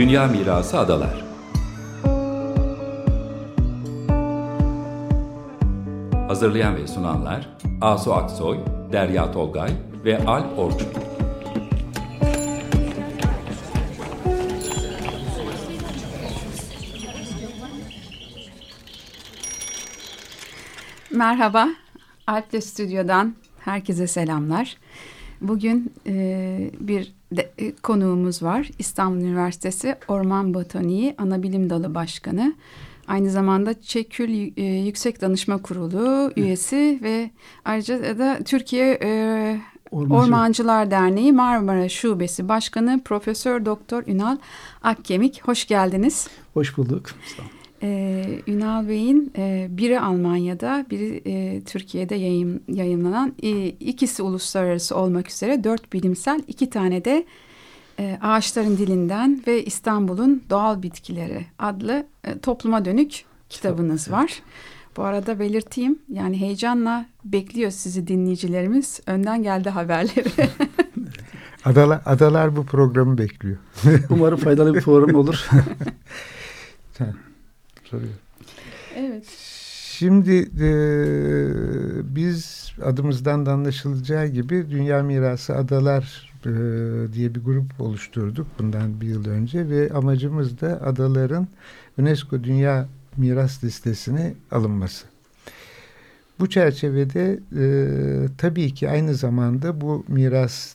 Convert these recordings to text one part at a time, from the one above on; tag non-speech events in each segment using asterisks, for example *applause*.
Dünya Mirası Adalar Hazırlayan ve sunanlar Asu Aksoy, Derya Tolgay ve Alp Orçun. Merhaba, Alp'le Stüdyo'dan herkese selamlar. Bugün e, bir de, e, konuğumuz var. İstanbul Üniversitesi Orman Botaniği Anabilim Dalı Başkanı. Aynı zamanda Çekül e, Yüksek Danışma Kurulu üyesi ve ayrıca da Türkiye e, Ormancı. Ormancılar Derneği Marmara Şubesi Başkanı Profesör Doktor Ünal Akkemik. Hoş geldiniz. Hoş bulduk. Ee, Ünal Bey'in e, biri Almanya'da, biri e, Türkiye'de yayın, yayınlanan e, ikisi uluslararası olmak üzere dört bilimsel iki tane de e, Ağaçların Dilinden ve İstanbul'un Doğal Bitkileri adlı e, topluma dönük kitabınız var. Bu arada belirteyim yani heyecanla bekliyor sizi dinleyicilerimiz. Önden geldi haberleri. *laughs* Adalar, adalar bu programı bekliyor. Umarım faydalı bir program olur. *laughs* Soruyor. Evet. Şimdi e, biz adımızdan da anlaşılacağı gibi Dünya Mirası Adalar e, diye bir grup oluşturduk bundan bir yıl önce ve amacımız da adaların UNESCO Dünya Miras Listesi'ne alınması. Bu çerçevede e, tabii ki aynı zamanda bu miras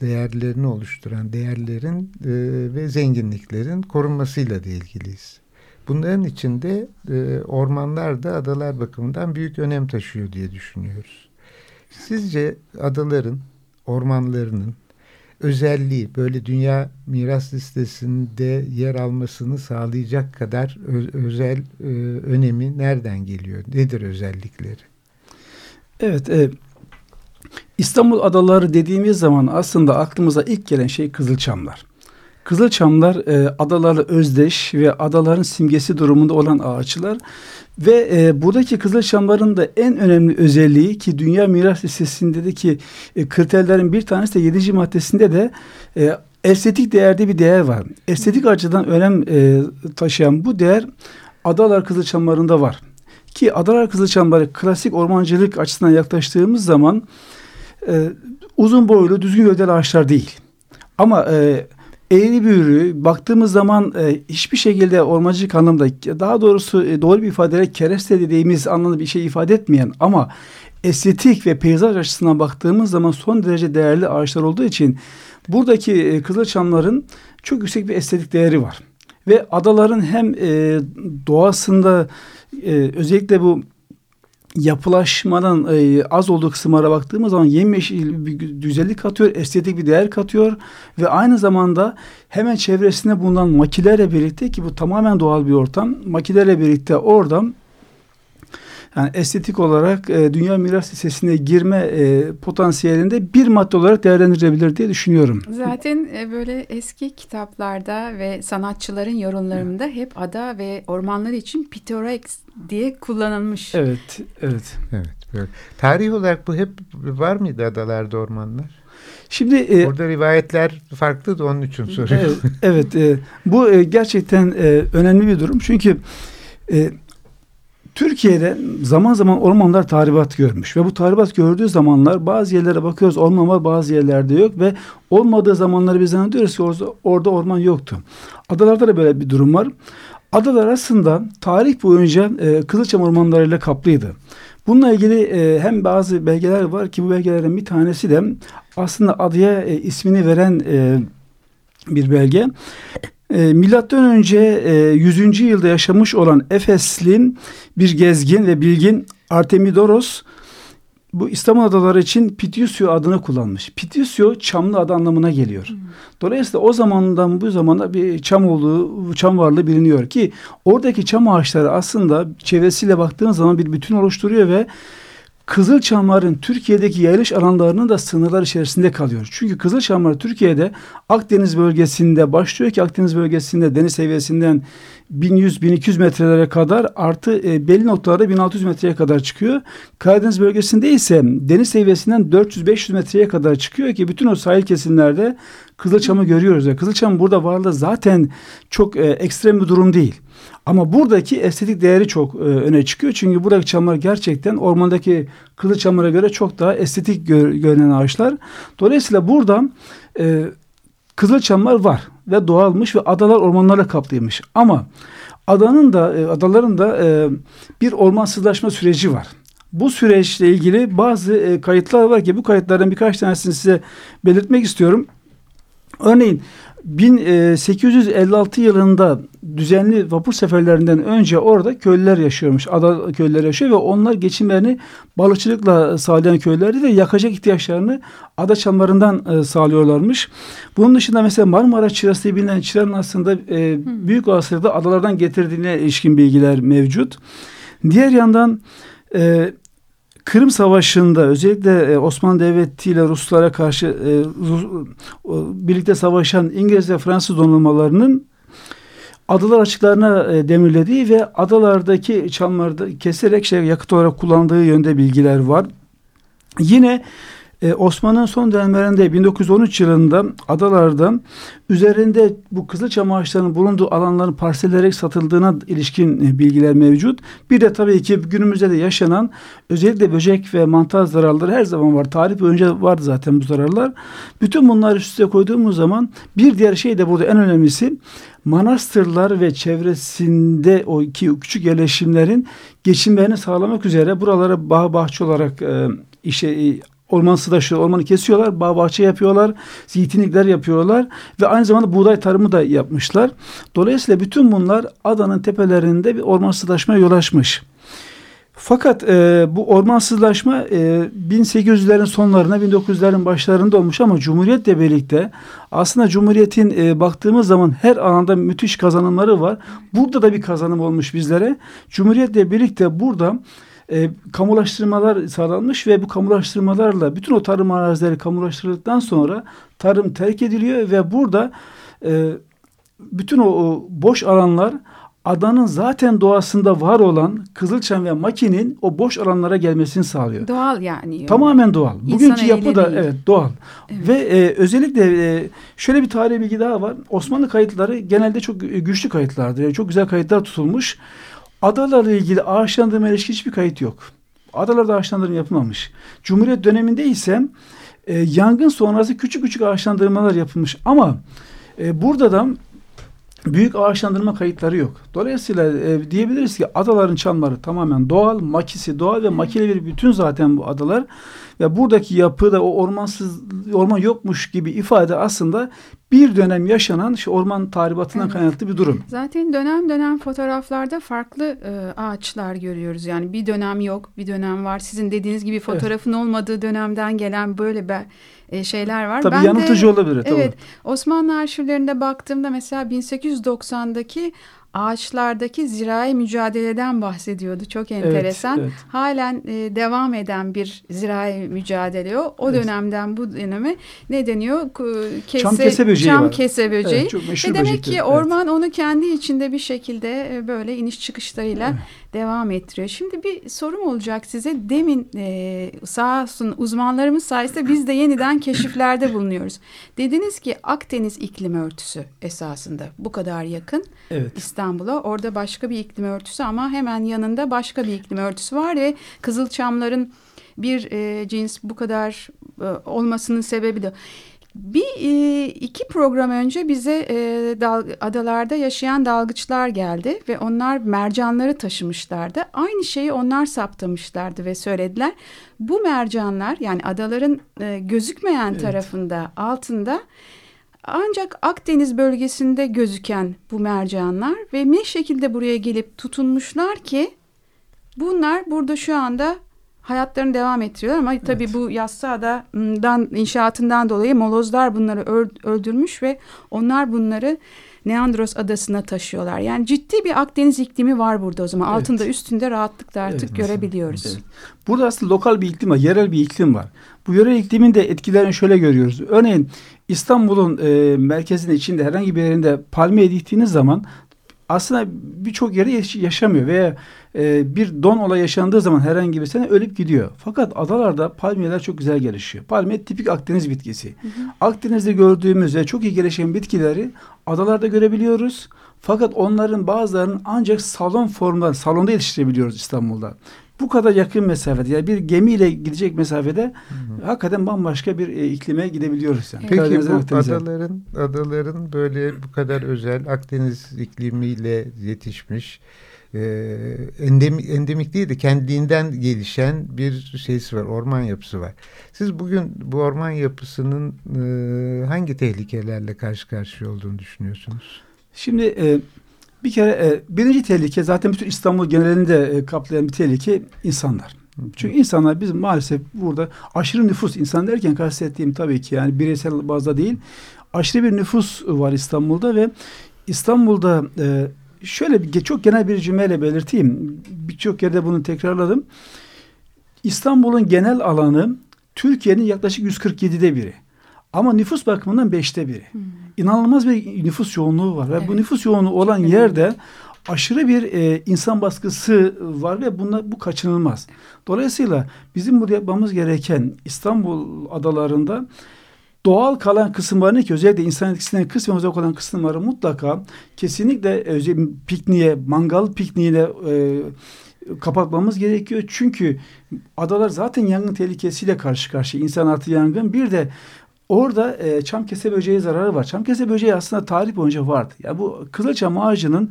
değerlerini oluşturan değerlerin e, ve zenginliklerin korunmasıyla da ilgiliyiz. Bunların içinde e, ormanlar da adalar bakımından büyük önem taşıyor diye düşünüyoruz. Sizce adaların, ormanlarının özelliği böyle dünya miras listesinde yer almasını sağlayacak kadar özel e, önemi nereden geliyor? Nedir özellikleri? Evet, e, İstanbul adaları dediğimiz zaman aslında aklımıza ilk gelen şey Kızılçamlar. Kızılçamlar e, adalarla özdeş ve adaların simgesi durumunda olan ağaçlar ve e, buradaki Kızılçamların da en önemli özelliği ki Dünya Miras Listesi'ndeki e, kriterlerin bir tanesi de 7. maddesinde de e, estetik değerde bir değer var. Estetik açıdan önem e, taşıyan bu değer adalar Kızılçamlarında var. Ki adalar Kızılçamları klasik ormancılık açısından yaklaştığımız zaman e, uzun boylu düzgün gövdeli ağaçlar değil. Ama e, eğri büğrü baktığımız zaman e, hiçbir şekilde ormancılık anlamda daha doğrusu e, doğru bir ifadeyle kereste dediğimiz anlamda bir şey ifade etmeyen ama estetik ve peyzaj açısından baktığımız zaman son derece değerli ağaçlar olduğu için buradaki e, Kızılçamların çok yüksek bir estetik değeri var. Ve adaların hem e, doğasında e, özellikle bu yapılaşmanın e, az olduğu kısımlara baktığımız zaman yemyeşil bir güzellik katıyor, estetik bir değer katıyor ve aynı zamanda hemen çevresinde bulunan makilerle birlikte ki bu tamamen doğal bir ortam, makilerle birlikte oradan yani estetik olarak e, Dünya Miras Listesi'ne girme e, potansiyelinde bir madde olarak değerlendirilebilir diye düşünüyorum. Zaten e, böyle eski kitaplarda ve sanatçıların yorumlarında evet. hep ada ve ormanlar için pittorex diye kullanılmış. Evet, evet. Evet, böyle. Tarih olarak bu hep var mıydı adalarda ormanlar? Şimdi e, burada rivayetler farklı da onun için soruyorum. Evet, evet e, bu e, gerçekten e, önemli bir durum çünkü e, Türkiye'de zaman zaman ormanlar tahribat görmüş ve bu tahribat gördüğü zamanlar bazı yerlere bakıyoruz orman var bazı yerlerde yok ve olmadığı zamanları biz zannediyoruz ki orada, orman yoktu. Adalarda da böyle bir durum var. Adalar aslında tarih boyunca e, Kızılçam ormanlarıyla kaplıydı. Bununla ilgili e, hem bazı belgeler var ki bu belgelerden bir tanesi de aslında adaya e, ismini veren e, bir belge. E, milattan önce e, 100. yılda yaşamış olan Efesli bir gezgin ve bilgin Artemidoros bu İstanbul adaları için Pitiusio adını kullanmış. Pitiusio çamlı adı anlamına geliyor. Hmm. Dolayısıyla o zamandan bu zamana bir çam olduğu, çam varlığı biliniyor ki oradaki çam ağaçları aslında çevresiyle baktığınız zaman bir bütün oluşturuyor ve Kızılçamların Türkiye'deki yayılış alanlarının da sınırlar içerisinde kalıyor. Çünkü Kızılçamlar Türkiye'de Akdeniz bölgesinde başlıyor ki Akdeniz bölgesinde deniz seviyesinden 1100-1200 metrelere kadar artı e, belli noktalarda 1600 metreye kadar çıkıyor. Karadeniz bölgesinde ise deniz seviyesinden 400-500 metreye kadar çıkıyor ki bütün o sahil kesimlerde Kızılçam'ı görüyoruz. Yani Kızılçam burada varlığı zaten çok e, ekstrem bir durum değil. Ama buradaki estetik değeri çok e, öne çıkıyor. Çünkü buradaki çamlar gerçekten ormandaki kızılçamlara göre çok daha estetik gör, görünen ağaçlar. Dolayısıyla burada e, kızılçamlar var ve doğalmış ve adalar ormanlarla kaplıymış. Ama adanın da e, adaların da e, bir ormansızlaşma süreci var. Bu süreçle ilgili bazı e, kayıtlar var ki bu kayıtlardan birkaç tanesini size belirtmek istiyorum. Örneğin 1856 yılında düzenli vapur seferlerinden önce orada köylüler yaşıyormuş. Ada köylüler yaşıyor ve onlar geçimlerini balıkçılıkla sağlayan köylerdi ve yakacak ihtiyaçlarını ada çamlarından e, sağlıyorlarmış. Bunun dışında mesela Marmara çırası diye bilinen çıranın aslında e, büyük olasılıkla adalardan getirdiğine ilişkin bilgiler mevcut. Diğer yandan e, Kırım Savaşı'nda özellikle e, Osmanlı Devleti ile Ruslara karşı e, Rus, birlikte savaşan İngiliz ve Fransız donanmalarının adalar açıklarına e, demirlediği ve adalardaki çamlarda keserek şey yakıt olarak kullandığı yönde bilgiler var. Yine ee, Osman'ın son dönemlerinde 1913 yılında adalarda üzerinde bu kızılçam ağaçlarının bulunduğu alanların parsellerek satıldığına ilişkin e, bilgiler mevcut. Bir de tabii ki günümüzde de yaşanan özellikle böcek ve mantar zararları her zaman var. Tarih boyunca vardı zaten bu zararlar. Bütün bunları üst koyduğumuz zaman bir diğer şey de burada en önemlisi manastırlar ve çevresinde o iki küçük yerleşimlerin geçimlerini sağlamak üzere buralara bağ bahçe olarak e, işe e, Orman sıdaşıyor, ormanı kesiyorlar, bağ bahçe yapıyorlar, zeytinlikler yapıyorlar ve aynı zamanda buğday tarımı da yapmışlar. Dolayısıyla bütün bunlar adanın tepelerinde bir ormansızlaşmaya yol açmış. Fakat e, bu ormansızlaşma e, 1800'lerin sonlarına 1900'lerin başlarında olmuş ama Cumhuriyet'le birlikte aslında Cumhuriyet'in e, baktığımız zaman her alanda müthiş kazanımları var. Burada da bir kazanım olmuş bizlere. Cumhuriyet'le birlikte burada e, kamulaştırmalar sağlanmış ve bu kamulaştırmalarla bütün o tarım arazileri kamulaştırıldıktan sonra tarım terk ediliyor ve burada e, bütün o, o boş alanlar adanın zaten doğasında var olan Kızılçam ve Maki'nin o boş alanlara gelmesini sağlıyor. Doğal yani. Tamamen doğal. Bugünkü yapı da evet doğal. Evet. Ve e, özellikle e, şöyle bir tarihi bilgi daha var. Osmanlı kayıtları genelde çok güçlü kayıtlardır. Yani çok güzel kayıtlar tutulmuş. Adalarla ilgili ağaçlandırma ilişkin hiçbir kayıt yok. Adalarda ağaçlandırma yapılmamış. Cumhuriyet döneminde ise e, yangın sonrası küçük küçük ağaçlandırmalar yapılmış. Ama e, burada da büyük ağaçlandırma kayıtları yok. Dolayısıyla e, diyebiliriz ki adaların çamları tamamen doğal, makisi doğal ve makine bir bütün zaten bu adalar. Ve buradaki yapı da o ormansız orman yokmuş gibi ifade aslında bir dönem yaşanan işte orman tahribatından evet. kaynaklı bir durum. Zaten dönem dönem fotoğraflarda farklı e, ağaçlar görüyoruz. Yani bir dönem yok, bir dönem var. Sizin dediğiniz gibi fotoğrafın evet. olmadığı dönemden gelen böyle bir e, şeyler var. Tabii ben yanıltıcı de, olabilir. Evet. Tabii. Osmanlı arşivlerinde baktığımda mesela 1890'daki ağaçlardaki zirai mücadeleden bahsediyordu. Çok enteresan. Evet, evet. Halen e, devam eden bir zirai mücadele o. O evet. dönemden bu döneme ne deniyor? Kese, çam kese böceği var. kese böceği. Evet, çok Ve demek ki orman evet. onu kendi içinde bir şekilde e, böyle iniş çıkışlarıyla evet devam ettiriyor. Şimdi bir sorum olacak size. Demin e, sağ olsun uzmanlarımız sayesinde biz de yeniden keşiflerde bulunuyoruz. Dediniz ki Akdeniz iklim örtüsü esasında bu kadar yakın evet. İstanbul'a. Orada başka bir iklim örtüsü ama hemen yanında başka bir iklim örtüsü var ve Kızılçamların bir e, cins bu kadar e, olmasının sebebi de bir e, iki program önce bize e, dal, adalarda yaşayan dalgıçlar geldi ve onlar mercanları taşımışlardı. Aynı şeyi onlar saptamışlardı ve söylediler. Bu mercanlar yani adaların e, gözükmeyen evet. tarafında altında ancak Akdeniz bölgesinde gözüken bu mercanlar ve ne şekilde buraya gelip tutunmuşlar ki bunlar burada şu anda hayatlarını devam ettiriyorlar ama tabii evet. bu Yassıada'dan inşaatından dolayı molozlar bunları öldürmüş ve onlar bunları Neandros adasına taşıyorlar. Yani ciddi bir Akdeniz iklimi var burada o zaman. Evet. Altında üstünde rahatlıkla artık evet, görebiliyoruz. Evet. Burada aslında lokal bir iklim var, yerel bir iklim var. Bu yerel iklimin de etkilerini şöyle görüyoruz. Örneğin İstanbul'un e, merkezinin içinde herhangi bir yerinde palmiye diktiğiniz zaman aslında birçok yerde yaşamıyor veya e, bir don olay yaşandığı zaman herhangi bir sene ölüp gidiyor. Fakat adalarda palmiyeler çok güzel gelişiyor. Palmiye tipik Akdeniz bitkisi. Hı hı. Akdeniz'de gördüğümüz ve çok iyi gelişen bitkileri adalarda görebiliyoruz. Fakat onların bazılarının ancak salon formda, salonda yetiştirebiliyoruz İstanbul'da bu kadar yakın mesafede yani bir gemiyle gidecek mesafede hı hı. hakikaten bambaşka bir e, iklime gidebiliyoruz. Yani. Peki bu Akdeniz'e. adaların adaların böyle bu kadar özel Akdeniz iklimiyle yetişmiş e, endemik, endemik değil de kendinden gelişen bir şeysi var, orman yapısı var. Siz bugün bu orman yapısının e, hangi tehlikelerle karşı karşıya olduğunu düşünüyorsunuz? Şimdi e, bir kere e, birinci tehlike zaten bütün İstanbul genelinde e, kaplayan bir tehlike insanlar. Çünkü insanlar bizim maalesef burada aşırı nüfus insan derken kastettiğim tabii ki yani bireysel bazda değil aşırı bir nüfus var İstanbul'da ve İstanbul'da e, şöyle bir çok genel bir cümleyle belirteyim. Birçok yerde bunu tekrarladım. İstanbul'un genel alanı Türkiye'nin yaklaşık 147'de biri. Ama nüfus bakımından beşte biri. Hmm. İnanılmaz bir nüfus yoğunluğu var. Ve evet. bu nüfus yoğunluğu olan Çok yerde aşırı bir e, insan baskısı var ve bunda bu kaçınılmaz. Dolayısıyla bizim burada yapmamız gereken İstanbul adalarında doğal kalan kısımlarını ki özellikle insan etkisinden kısmen uzak olan kısımları mutlaka kesinlikle özellikle pikniğe, mangal pikniğine e, kapatmamız gerekiyor. Çünkü adalar zaten yangın tehlikesiyle karşı karşıya. İnsan artı yangın. Bir de Orada e, çam kese böceği zararı var. Çam kese böceği aslında tarih boyunca vardı. Ya yani bu kızılçam ağacının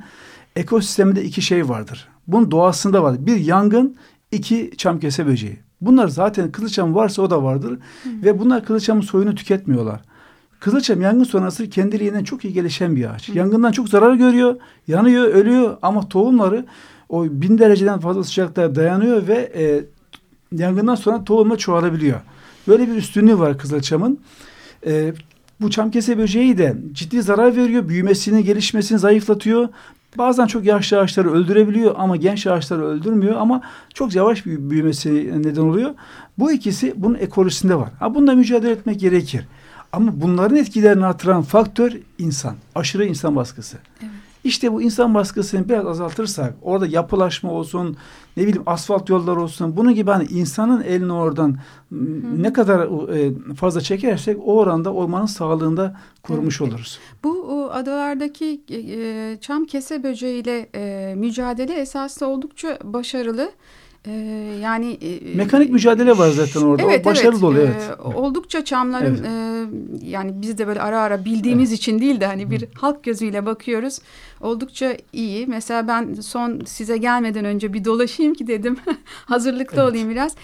ekosisteminde iki şey vardır. Bunun doğasında vardır. Bir yangın, iki çam kese böceği. Bunlar zaten kızılçam varsa o da vardır. Hı. Ve bunlar kızılçamın soyunu tüketmiyorlar. Kızılçam yangın sonrası kendiliğinden çok iyi gelişen bir ağaç. Hı. Yangından çok zarar görüyor, yanıyor, ölüyor ama tohumları o bin dereceden fazla sıcaklığa dayanıyor ve e, yangından sonra tohumla çoğalabiliyor. Böyle bir üstünlüğü var Kızılçam'ın. E, bu çamkese böceği de ciddi zarar veriyor. Büyümesini, gelişmesini zayıflatıyor. Bazen çok yaşlı ağaçları öldürebiliyor ama genç ağaçları öldürmüyor ama çok yavaş bir büyümesi neden oluyor. Bu ikisi bunun ekolojisinde var. Ha bununla mücadele etmek gerekir. Ama bunların etkilerini artıran faktör insan. Aşırı insan baskısı. Evet. İşte bu insan baskısını biraz azaltırsak, orada yapılaşma olsun, ne bileyim asfalt yollar olsun, bunun gibi hani insanın elini oradan Hı. ne kadar e, fazla çekersek o oranda ormanın sağlığında korumuş evet. oluruz. Bu adalardaki e, çam kese böceğiyle e, mücadele esasında oldukça başarılı. Ee, yani e, mekanik mücadele var zaten orada. Evet, o başarılı evet. oluyor. Evet. Ee, oldukça çamların evet. e, yani biz de böyle ara ara bildiğimiz evet. için değil de hani bir Hı. halk gözüyle bakıyoruz. Oldukça iyi. Mesela ben son size gelmeden önce bir dolaşayım ki dedim. *laughs* Hazırlıklı evet. olayım biraz.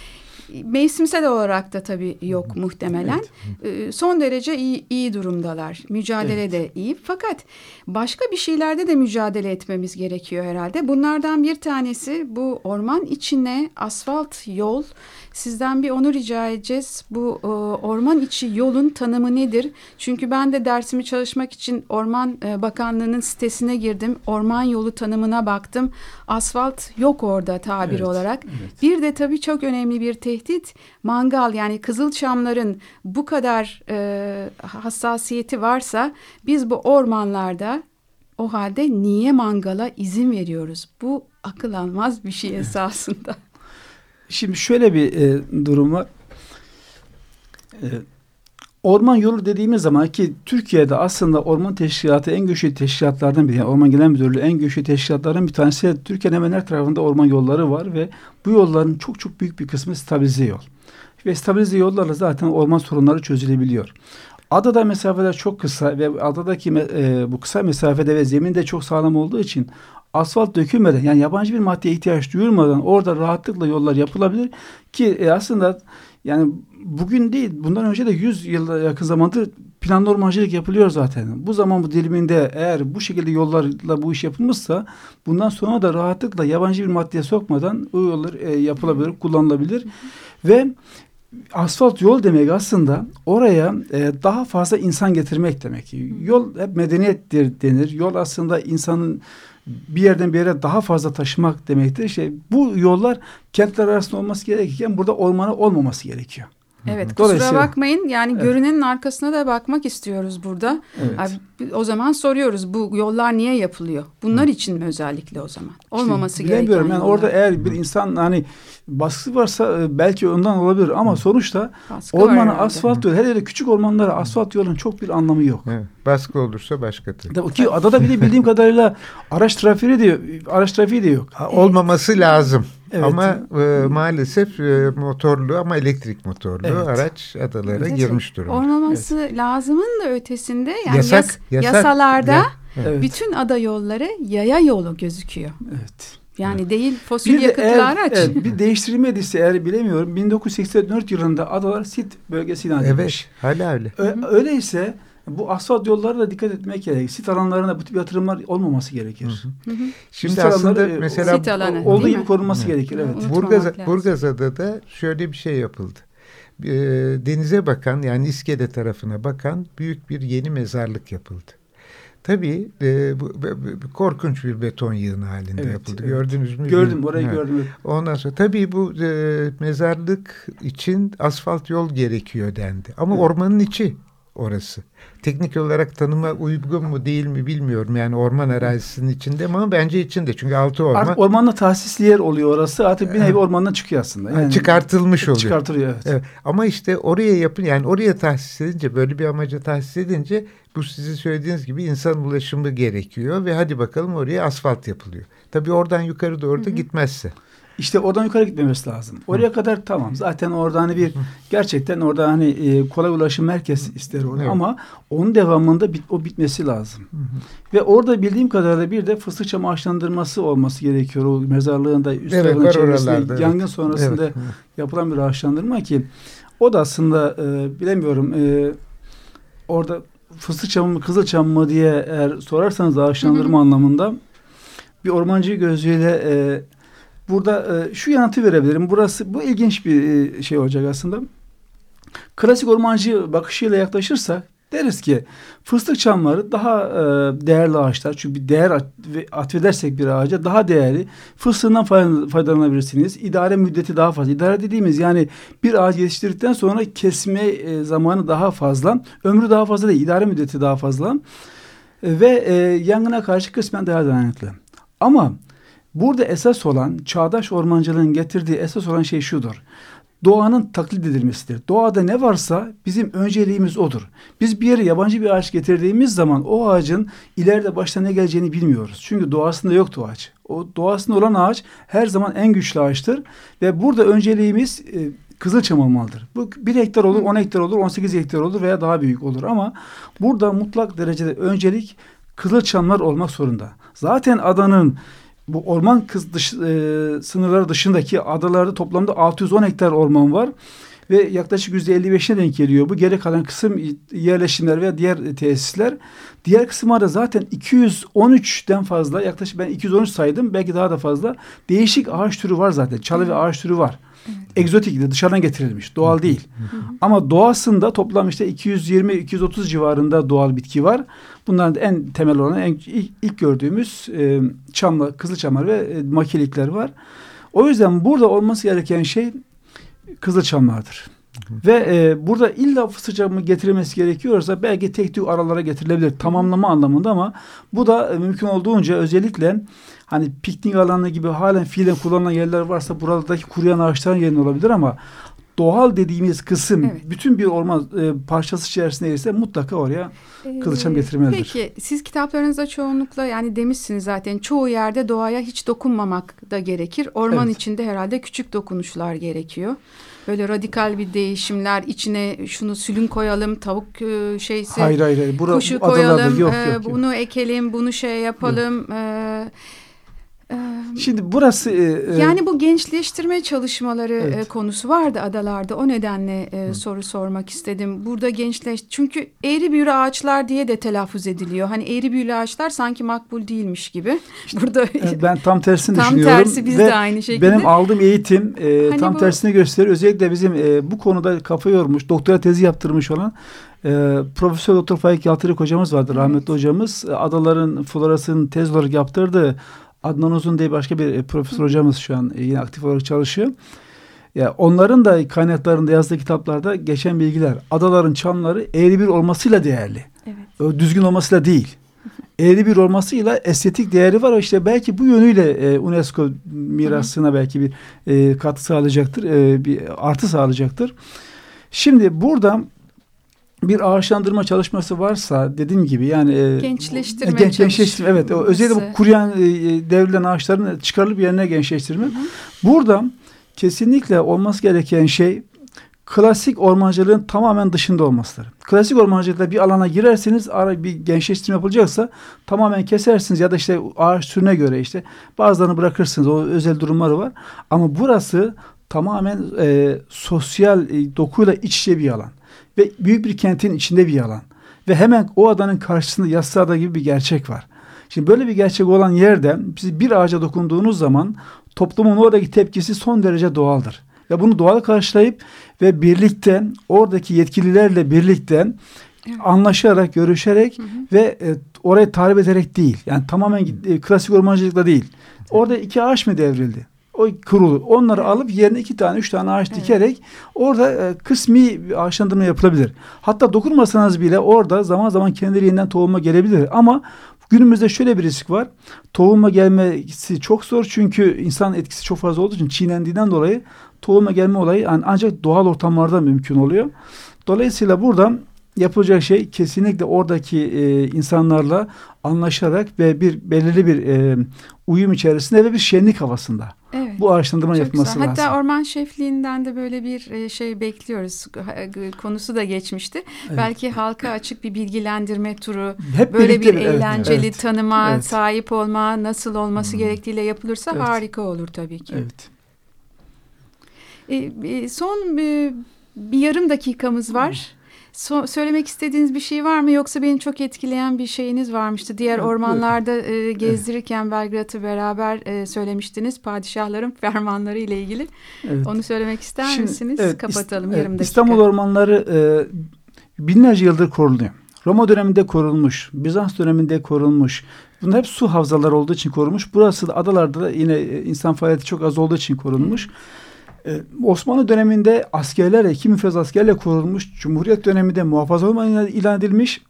Mevsimsel olarak da tabii yok muhtemelen. Evet. Ee, son derece iyi, iyi durumdalar. Mücadele evet. de iyi. Fakat başka bir şeylerde de mücadele etmemiz gerekiyor herhalde. Bunlardan bir tanesi bu orman içine asfalt yol Sizden bir onu rica edeceğiz. Bu e, orman içi yolun tanımı nedir? Çünkü ben de dersimi çalışmak için Orman e, Bakanlığı'nın sitesine girdim. Orman yolu tanımına baktım. Asfalt yok orada tabir evet, olarak. Evet. Bir de tabii çok önemli bir tehdit mangal yani kızılçamların bu kadar e, hassasiyeti varsa biz bu ormanlarda o halde niye mangala izin veriyoruz? Bu akıl almaz bir şey esasında. Şimdi şöyle bir e, durum var. E, orman yolu dediğimiz zaman ki Türkiye'de aslında orman teşkilatı en güçlü teşkilatlardan biri. Yani Orman Genel Müdürlüğü en güçlü teşkilatlardan bir tanesi. Türkiye'nin hemen her tarafında orman yolları var ve bu yolların çok çok büyük bir kısmı stabilize yol. Ve stabilize yollarla zaten orman sorunları çözülebiliyor. Adada mesafeler çok kısa ve adadaki e, bu kısa mesafede ve zemin de çok sağlam olduğu için asfalt dökülmeden yani yabancı bir maddeye ihtiyaç duyulmadan orada rahatlıkla yollar yapılabilir ki e, aslında yani bugün değil bundan önce de 100 yıl yakın zamandır planlı ormancılık yapılıyor zaten. Bu zaman bu diliminde eğer bu şekilde yollarla bu iş yapılmışsa bundan sonra da rahatlıkla yabancı bir maddeye sokmadan o yollar e, yapılabilir, kullanılabilir. Ve asfalt yol demek aslında oraya e, daha fazla insan getirmek demek. Yol hep medeniyettir denir. Yol aslında insanın bir yerden bir yere daha fazla taşımak demektir. İşte bu yollar kentler arasında olması gerekirken burada ormanı olmaması gerekiyor. Evet kusura bakmayın yani evet. görünenin arkasına da bakmak istiyoruz burada. Evet. Abi, o zaman soruyoruz bu yollar niye yapılıyor? Bunlar Hı. için mi özellikle o zaman? Olmaması işte, gereken yani orada eğer bir insan hani baskısı varsa e, belki ondan olabilir ama Hı. sonuçta Baskı ormanı asfalt yol her yerde küçük ormanlara asfalt yolun çok bir anlamı yok. Evet. Baskı olursa başka tabii. Ki adada bile bildiğim kadarıyla araç trafiği de araç trafiği de yok. Ha, olmaması lazım. Evet. Ama e, maalesef e, motorlu ama elektrik motorlu evet. araç adalara evet. girmiş durumda. Olmaması evet. lazımın da ötesinde yani yasak, yas, yasak. yasalarda ya, evet. bütün ada yolları yaya yolu gözüküyor. Evet. Yani evet. değil fosil bir yakıtlı eğer, araç. Evet, bir *laughs* değiştirilmediyse eğer bilemiyorum 1984 yılında adalar sit bölgesi ilan edilmiş. Evet hala öyle. Ö, öyleyse bu asfalt yollara da dikkat etmek gerekir. Sit alanlarına bu tip yatırımlar olmaması gerekir. Hı hı. Şimdi sit aslında alanları, mesela sit alanı, olduğu gibi korunması hı. gerekir. Evet. Burgaz, Burgazada da şöyle bir şey yapıldı. E, denize bakan yani İskele tarafına bakan büyük bir yeni mezarlık yapıldı. Tabii e, bu, bu, korkunç bir beton yığını halinde evet, yapıldı. Evet. Gördünüz mü? Gördüm, orayı ha. gördüm. Ondan sonra tabii bu e, mezarlık için asfalt yol gerekiyor dendi. Ama evet. ormanın içi orası. Teknik olarak tanıma uygun mu değil mi bilmiyorum. Yani orman arazisinin içinde ama bence içinde. Çünkü altı orman. Artık ormanla tahsisli yer oluyor orası. Artık bir nevi ormandan çıkıyor aslında. Yani çıkartılmış oluyor. Çıkartılıyor evet. evet. Ama işte oraya yapın yani oraya tahsis edince böyle bir amaca tahsis edince bu sizin söylediğiniz gibi insan ulaşımı gerekiyor ve hadi bakalım oraya asfalt yapılıyor. Tabii oradan yukarı doğru da gitmezse. İşte oradan yukarı gitmemesi lazım. Oraya Hı. kadar tamam. Zaten orada hani bir gerçekten orada hani e, kolay ulaşım merkez ister orada evet. ama onun devamında bit, o bitmesi lazım. Hı. Ve orada bildiğim kadarıyla bir de fıstıkça ağaçlandırması olması gerekiyor. O mezarlığında üst evet, çevresinde yangın evet. sonrasında evet. yapılan bir ağaçlandırma ki o da aslında e, bilemiyorum e, orada fıstık çamı mı kızıl çam mı diye eğer sorarsanız ağaçlandırma hı hı. anlamında bir ormancı gözüyle e, burada e, şu yanıtı verebilirim. Burası bu ilginç bir e, şey olacak aslında. Klasik ormancı bakışıyla yaklaşırsa deriz ki fıstık çamları daha e, değerli ağaçlar. Çünkü bir değer atfedersek bir ağaca daha değerli. Fıstığından faydalanabilirsiniz. İdare müddeti daha fazla. İdare dediğimiz yani bir ağaç yetiştirdikten sonra kesme e, zamanı daha fazla. Ömrü daha fazla değil. İdare müddeti daha fazla. E, ve e, yangına karşı kısmen daha dayanıklı. Ama Burada esas olan çağdaş ormancılığın getirdiği esas olan şey şudur. Doğanın taklit edilmesidir. Doğada ne varsa bizim önceliğimiz odur. Biz bir yere yabancı bir ağaç getirdiğimiz zaman o ağacın ileride başta ne geleceğini bilmiyoruz. Çünkü doğasında yoktu ağaç. O doğasında olan ağaç her zaman en güçlü ağaçtır. Ve burada önceliğimiz e, Kızılçam olmalıdır. Bu bir hektar olur, on hektar olur, on sekiz hektar olur veya daha büyük olur ama burada mutlak derecede öncelik Kızılçamlar olmak zorunda. Zaten adanın bu orman kız dış, e, sınırları dışındaki adalarda toplamda 610 hektar orman var ve yaklaşık yüzde 55'ine denk geliyor. Bu geri kalan kısım yerleşimler veya diğer tesisler. Diğer kısımlarda zaten 213'ten fazla yaklaşık ben 213 saydım belki daha da fazla değişik ağaç türü var zaten. Çalı ve ağaç türü var. Evet. Egzotik dışarıdan getirilmiş. Doğal değil. Ama doğasında toplam işte 220-230 civarında doğal bitki var. Bunların en temel olan en, ilk, ilk gördüğümüz e, çamla, kızılçamlar ve e, makilikler var. O yüzden burada olması gereken şey kızılçamlardır. Ve e, burada illa fıstıcamı getirilmesi gerekiyorsa belki tek tük aralara getirilebilir tamamlama anlamında ama bu da e, mümkün olduğunca özellikle hani piknik alanı gibi halen fiilen kullanılan yerler varsa buradaki kuruyan ağaçların yerine olabilir ama doğal dediğimiz kısım evet. bütün bir orman e, parçası içerisinde ise mutlaka oraya ee, kılıçam getirmelidir. Peki siz kitaplarınızda çoğunlukla yani demişsiniz zaten çoğu yerde doğaya hiç dokunmamak da gerekir. Orman evet. içinde herhalde küçük dokunuşlar gerekiyor. Böyle radikal bir değişimler içine şunu sülün koyalım tavuk e, şeysi hayır, hayır, hayır. Bura, kuşu koyalım yok, e, yok, yok. bunu ekelim bunu şey yapalım. Yok. E, Şimdi burası... E, e, yani bu gençleştirme çalışmaları e, evet. konusu vardı adalarda. O nedenle e, soru sormak istedim. Burada gençleş... Çünkü eğri büğrü ağaçlar diye de telaffuz ediliyor. Hani eğri büğrü ağaçlar sanki makbul değilmiş gibi. Burada *laughs* Ben tam tersini tam düşünüyorum. Tam tersi biz de aynı şekilde. Benim aldığım eğitim e, hani tam bu... tersini gösteriyor. Özellikle bizim e, bu konuda kafa yormuş, doktora tezi yaptırmış olan e, Profesör Doktor Faik Yaltırık hocamız vardı. Evet. Rahmetli hocamız. Adaların florasının tez olarak yaptırdığı Adnan Uzun diye başka bir e, profesör hocamız şu an e, yine aktif olarak çalışıyor. Ya onların da kaynaklarında yazdığı kitaplarda geçen bilgiler adaların çamları eğri bir olmasıyla değerli. Evet. Düzgün olmasıyla değil. eğri bir olmasıyla estetik değeri var. İşte belki bu yönüyle e, UNESCO mirasına belki bir e, katkı sağlayacaktır. E, bir artı sağlayacaktır. Şimdi burada bir ağaçlandırma çalışması varsa dediğim gibi yani e, gençleştirme genç, gençleştirme evet o, özellikle bu kuruyan e, devrilen ağaçların çıkarılıp yerine gençleştirme. Hı hı. Burada kesinlikle olması gereken şey klasik ormancılığın tamamen dışında olmasıdır. Klasik ormancılıkta bir alana girerseniz ara bir gençleştirme yapılacaksa tamamen kesersiniz ya da işte ağaç türüne göre işte bazılarını bırakırsınız. O özel durumları var. Ama burası tamamen e, sosyal e, dokuyla iç içe bir alan ve büyük bir kentin içinde bir alan ve hemen o adanın karşısında Yassıada gibi bir gerçek var. Şimdi böyle bir gerçek olan yerde siz bir ağaca dokunduğunuz zaman toplumun oradaki tepkisi son derece doğaldır. Ve bunu doğal karşılayıp ve birlikte oradaki yetkililerle birlikte evet. anlaşarak, görüşerek hı hı. ve e, orayı tarif ederek değil. Yani tamamen e, klasik ormancılıkla değil. Orada iki ağaç mı devrildi? O kurulu. Onları alıp yerine iki tane, üç tane ağaç evet. dikerek orada e, kısmi ağaçlandırma yapılabilir. Hatta dokunmasanız bile orada zaman zaman kendiliğinden tohuma gelebilir. Ama Günümüzde şöyle bir risk var. Tohuma gelmesi çok zor çünkü insan etkisi çok fazla olduğu için çiğnendiğinden dolayı tohuma gelme olayı ancak doğal ortamlarda mümkün oluyor. Dolayısıyla burada yapılacak şey kesinlikle oradaki e, insanlarla anlaşarak ve bir belirli bir e, uyum içerisinde ve bir şenlik havasında. Bu ağaçlandırma Çok yapması güzel. lazım. Hatta orman şefliğinden de böyle bir e, şey bekliyoruz. Konusu da geçmişti. Evet. Belki halka açık bir bilgilendirme turu, Hep böyle bir eğlenceli evet. tanıma, evet. sahip olma, nasıl olması hmm. gerektiğiyle yapılırsa evet. harika olur tabii ki. Evet. E, son bir, bir yarım dakikamız var. So söylemek istediğiniz bir şey var mı yoksa beni çok etkileyen bir şeyiniz varmıştı. Diğer ormanlarda e, gezdirirken. Belgrad'ı beraber e, söylemiştiniz. Padişahların *laughs* fermanları ile ilgili. Evet. Onu söylemek ister Şimdi, misiniz? Evet, Kapatalım yarım dakika. İstanbul ormanları e, binlerce yıldır koruluyor. Roma döneminde korunmuş, Bizans döneminde korunmuş. Bunlar hep su havzaları olduğu için korunmuş. Burası da adalarda da yine e, insan faaliyeti çok az olduğu için korunmuş. Evet. Ee, Osmanlı döneminde askerlerle, iki müfrez askerle kurulmuş, Cumhuriyet döneminde muhafaza olma ilan edilmiş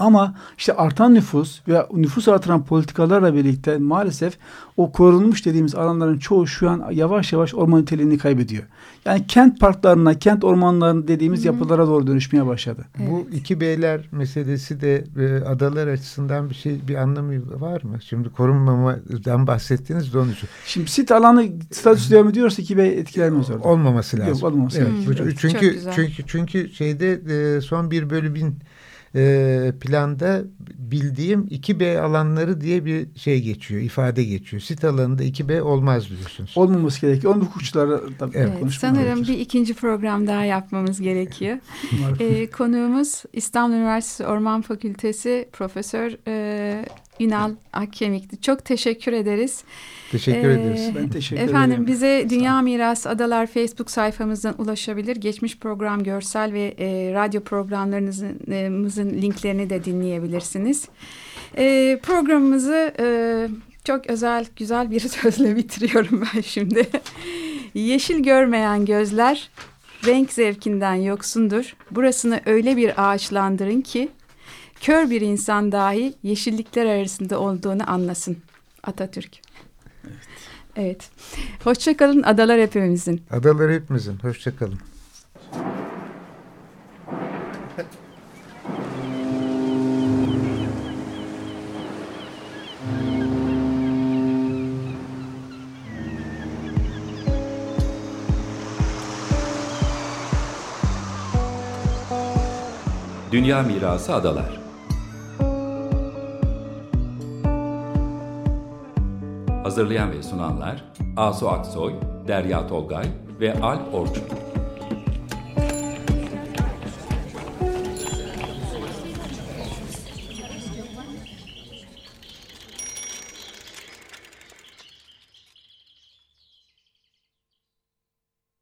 ama işte artan nüfus ve nüfus artıran politikalarla birlikte maalesef o korunmuş dediğimiz alanların çoğu şu an yavaş yavaş orman niteliğini kaybediyor. Yani kent parklarına, kent ormanlarına dediğimiz Hı. yapılara doğru dönüşmeye başladı. Evet. Bu iki beyler meselesi de e, adalar açısından bir şey bir anlamı var mı? Şimdi korunmamadan bahsettiniz de onun için. Şimdi sit alanı statüsü devam ediyorsa iki bey etkilenmez orada. Olmaması lazım. Yok olmaması evet. lazım. Çünkü, çünkü, çünkü şeyde e, son bir bölü bin e, planda bildiğim 2B alanları diye bir şey geçiyor, ifade geçiyor. Sit alanında 2B olmaz diyorsunuz. Olmaması gerekiyor. Onu hukukçulara tabii evet, Sanırım gerekir. bir ikinci program daha yapmamız gerekiyor. e, konuğumuz İstanbul Üniversitesi Orman Fakültesi Profesör e, Ünal Akkemik'ti. Çok teşekkür ederiz. Teşekkür ee, ederiz. Ben teşekkür efendim, ederim. Efendim bize Dünya Mirası Adalar Facebook sayfamızdan ulaşabilir. Geçmiş program görsel ve e, radyo programlarımızın linklerini de dinleyebilirsiniz. E, programımızı e, çok özel güzel bir *laughs* sözle bitiriyorum ben şimdi. Yeşil görmeyen gözler renk zevkinden yoksundur. Burasını öyle bir ağaçlandırın ki kör bir insan dahi yeşillikler arasında olduğunu anlasın. Atatürk. Evet. Evet. Hoşçakalın adalar hepimizin. Adalar hepimizin. Hoşçakalın. Dünya Mirası Adalar Hazırlayan ve sunanlar Asu Aksoy, Derya Tolgay ve Al Orçun.